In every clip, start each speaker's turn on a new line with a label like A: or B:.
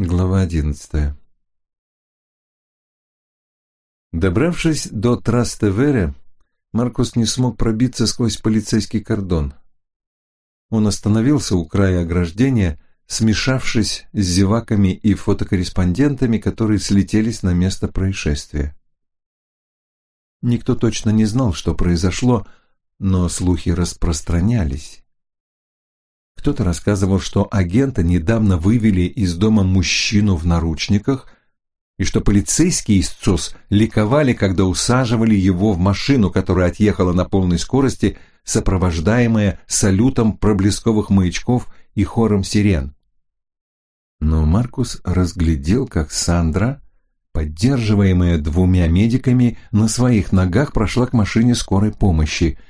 A: Глава одиннадцатая Добравшись до Трастевере, Маркус не смог пробиться сквозь полицейский кордон. Он остановился у края ограждения, смешавшись с зеваками и фотокорреспондентами, которые слетелись на место происшествия. Никто точно не знал, что произошло, но слухи распространялись. Кто-то рассказывал, что агента недавно вывели из дома мужчину в наручниках, и что полицейские из ЦОС ликовали, когда усаживали его в машину, которая отъехала на полной скорости, сопровождаемая салютом проблесковых маячков и хором сирен. Но Маркус разглядел, как Сандра, поддерживаемая двумя медиками, на своих ногах прошла к машине скорой помощи.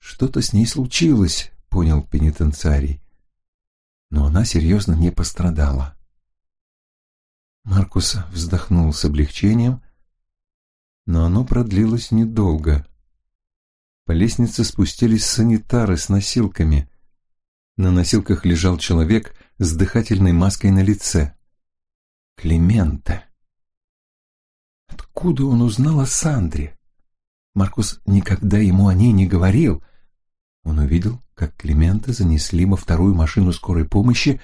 A: Что-то с ней случилось, понял пенитенциарий. Но она серьезно не пострадала. Маркус вздохнул с облегчением, но оно продлилось недолго. По лестнице спустились санитары с носилками. На носилках лежал человек с дыхательной маской на лице. Климента. Откуда он узнал о Сандре? Маркус никогда ему о ней не говорил. Он увидел, как Климента занесли во вторую машину скорой помощи,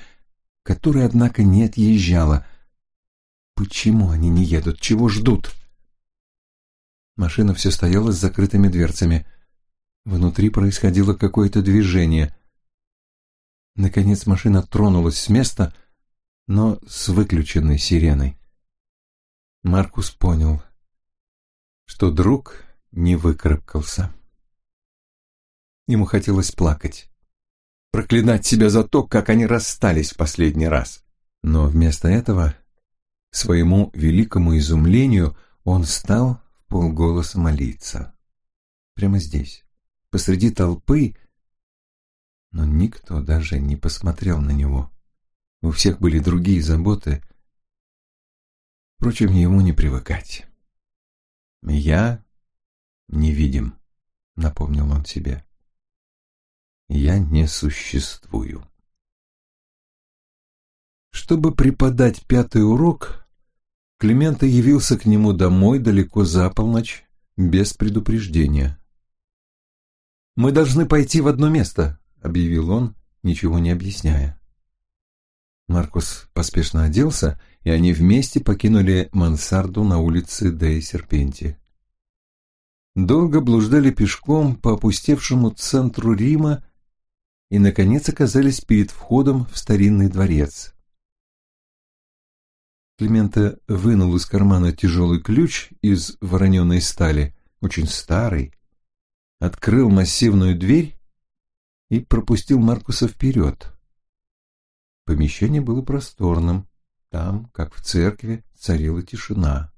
A: которая, однако, не отъезжала. Почему они не едут? Чего ждут? Машина все стояла с закрытыми дверцами. Внутри происходило какое-то движение. Наконец машина тронулась с места, но с выключенной сиреной. Маркус понял, что друг не выкарабкался. Ему хотелось плакать. Проклинать себя за то, как они расстались в последний раз. Но вместо этого, к своему великому изумлению, он стал в полголоса молиться. Прямо здесь, посреди толпы, но никто даже не посмотрел на него. У всех были другие заботы. Впрочем, ему не привыкать. «Я невидим», — напомнил он себе я не существую. Чтобы преподать пятый урок, Климента явился к нему домой далеко за полночь, без предупреждения. «Мы должны пойти в одно место», — объявил он, ничего не объясняя. Маркус поспешно оделся, и они вместе покинули мансарду на улице Дей Серпенти. Долго блуждали пешком по опустевшему центру Рима и, наконец, оказались перед входом в старинный дворец. Климента вынул из кармана тяжелый ключ из вороненой стали, очень старый, открыл массивную дверь и пропустил Маркуса вперед. Помещение было просторным, там, как в церкви, царила тишина.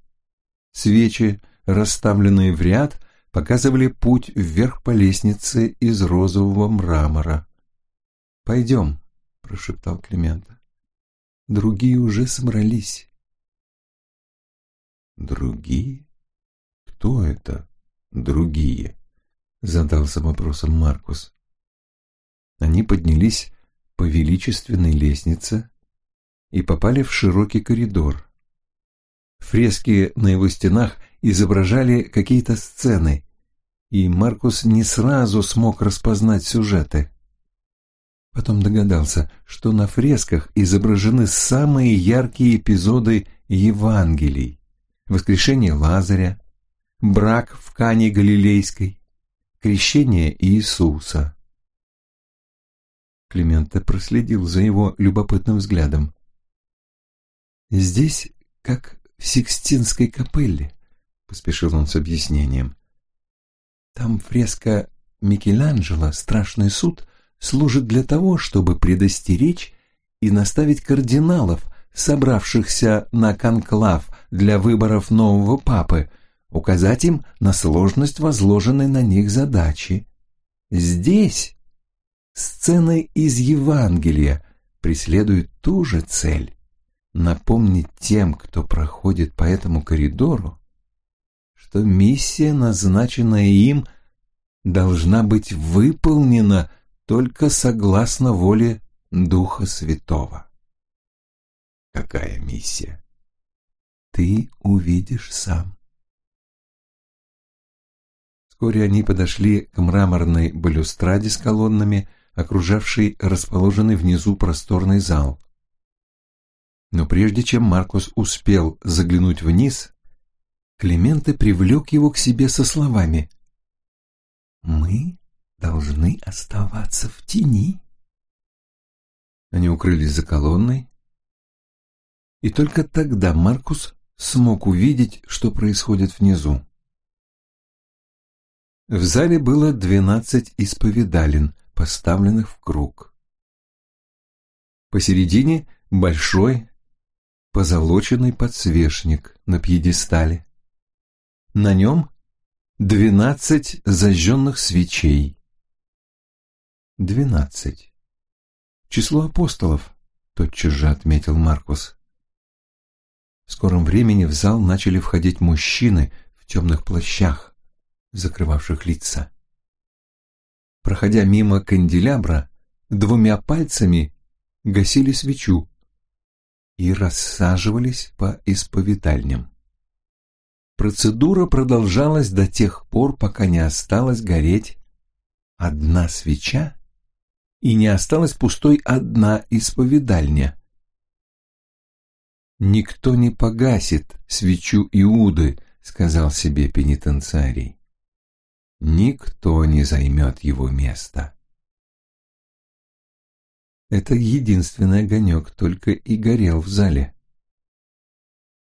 A: Свечи, расставленные в ряд, показывали путь вверх по лестнице из розового мрамора. «Пойдем», — прошептал Климента. «Другие уже собрались».
B: «Другие? Кто это другие?» — задался вопросом Маркус.
A: Они поднялись по величественной лестнице и попали в широкий коридор. Фрески на его стенах изображали какие-то сцены, и Маркус не сразу смог распознать сюжеты. Потом догадался, что на фресках изображены самые яркие эпизоды Евангелий. Воскрешение Лазаря, брак в Кане Галилейской, крещение Иисуса. Климента проследил за его любопытным взглядом. «Здесь, как в Сикстинской капелле», — поспешил он с объяснением. «Там фреска Микеланджело «Страшный суд» служит для того, чтобы предостеречь и наставить кардиналов, собравшихся на конклав для выборов нового папы, указать им на сложность возложенной на них задачи. Здесь сцены из Евангелия преследуют ту же цель — напомнить тем, кто проходит по этому коридору, что миссия, назначенная им, должна быть выполнена только согласно воле Духа Святого.
B: Какая миссия?
A: Ты увидишь сам. Вскоре они подошли к мраморной балюстраде с колоннами, окружавшей расположенный внизу просторный зал. Но прежде чем Маркус успел заглянуть вниз, Клименте привлек его к себе со словами «Мы должны оставаться в тени». Они укрылись за колонной, и только тогда Маркус смог увидеть, что происходит внизу. В зале было двенадцать исповедалин, поставленных в круг. Посередине большой позолоченный подсвечник на пьедестале. На нем двенадцать зажженных свечей. Двенадцать. Число апостолов, тотчас же отметил Маркус. В скором времени в зал начали входить мужчины в темных плащах, закрывавших лица. Проходя мимо канделябра, двумя пальцами гасили свечу и рассаживались по исповедальням. Процедура продолжалась до тех пор, пока не осталась гореть одна свеча и не осталась пустой одна исповедальня. «Никто не погасит свечу Иуды», — сказал себе пенитенциарий. «Никто не займет его место». Это единственный огонек только и горел в зале.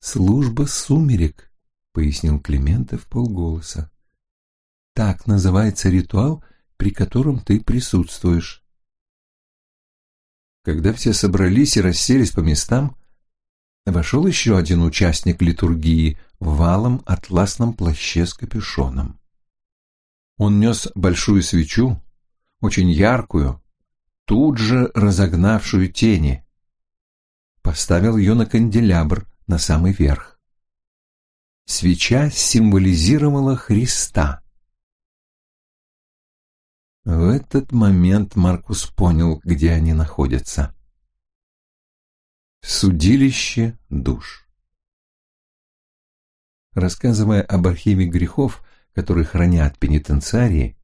A: «Служба сумерек», — пояснил Климентов полголоса. «Так называется ритуал, при котором ты присутствуешь». Когда все собрались и расселись по местам, вошел еще один участник литургии в валом атласном плаще с капюшоном. Он нес большую свечу, очень яркую, тут же разогнавшую тени. Поставил ее на канделябр на самый верх. Свеча символизировала Христа. В этот момент Маркус понял, где они находятся. Судилище душ. Рассказывая об архиве грехов, которые хранят пенитенциарии,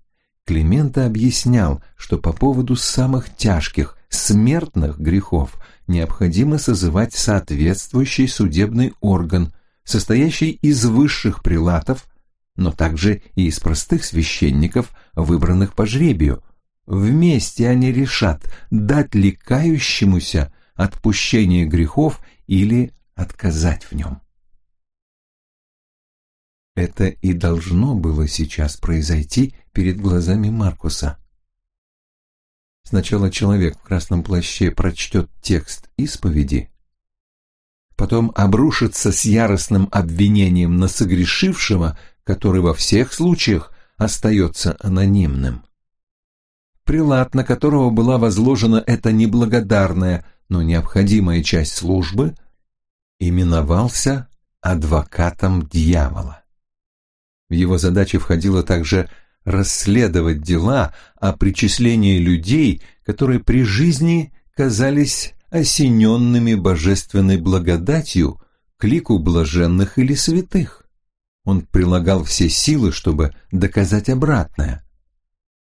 A: Климента объяснял, что по поводу самых тяжких, смертных грехов необходимо созывать соответствующий судебный орган – состоящий из высших прилатов, но также и из простых священников, выбранных по жребию. Вместе они решат, дать ли кающемуся отпущение грехов или отказать в нем. Это и должно было сейчас произойти перед глазами Маркуса. Сначала человек в красном плаще прочтет текст исповеди, потом обрушится с яростным обвинением на согрешившего, который во всех случаях остается анонимным. Прилат, на которого была возложена эта неблагодарная, но необходимая часть службы, именовался адвокатом дьявола. В его задачи входило также расследовать дела о причислении людей, которые при жизни казались осененными божественной благодатью к лику блаженных или святых. Он прилагал все силы, чтобы доказать обратное.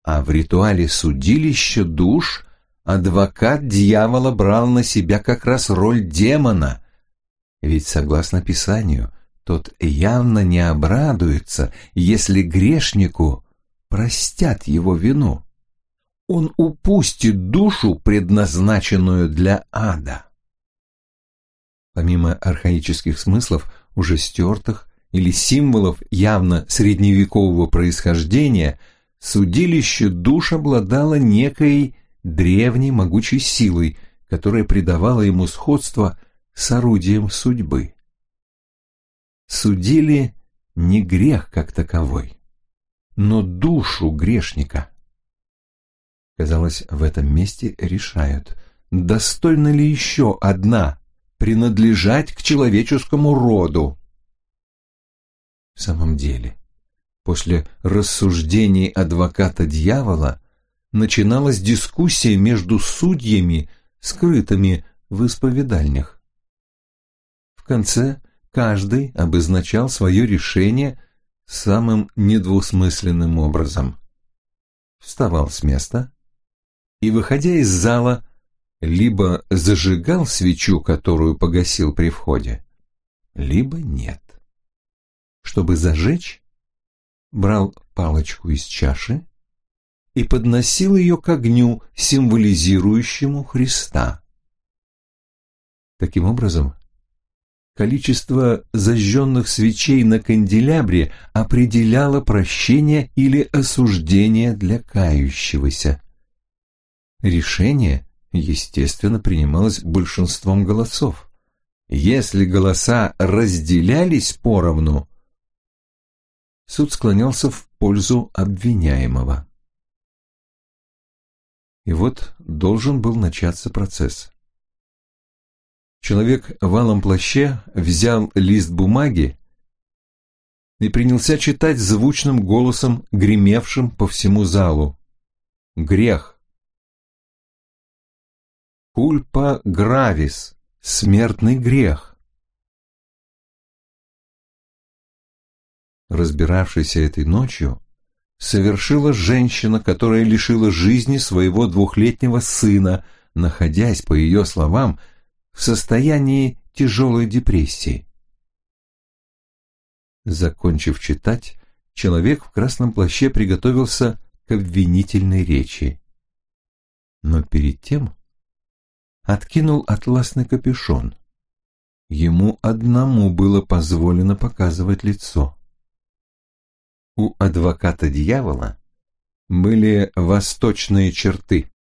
A: А в ритуале судилища душ адвокат дьявола брал на себя как раз роль демона, ведь, согласно Писанию, тот явно не обрадуется, если грешнику простят его вину он упустит душу, предназначенную для ада. Помимо архаических смыслов, уже стертых, или символов явно средневекового происхождения, судилище душ обладало некой древней могучей силой, которая придавала ему сходство с орудием судьбы. Судили не грех как таковой, но душу грешника. Казалось, в этом месте решают, достойна ли еще одна принадлежать к человеческому роду. В самом деле, после рассуждений адвоката дьявола начиналась дискуссия между судьями, скрытыми в исповедальнях. конце каждый обозначал свое решение самым недвусмысленным образом. Вставал с места и, выходя из зала, либо зажигал свечу, которую погасил при входе, либо нет. Чтобы зажечь, брал палочку из чаши и подносил ее к огню, символизирующему Христа. Таким образом, количество зажженных свечей на канделябре определяло прощение или осуждение для кающегося. Решение, естественно, принималось большинством голосов. Если голоса разделялись поровну, суд склонялся в пользу обвиняемого. И вот должен был начаться процесс. Человек в алом плаще взял лист бумаги и принялся читать звучным голосом, гремевшим по всему залу. Грех. Кульпа гравис, смертный грех. Разбиравшийся этой ночью, совершила женщина, которая лишила жизни своего двухлетнего сына, находясь, по ее словам, в состоянии тяжелой депрессии. Закончив читать, человек в красном плаще приготовился к обвинительной речи. Но перед тем откинул атласный капюшон. Ему одному было позволено показывать лицо. У адвоката дьявола были восточные черты.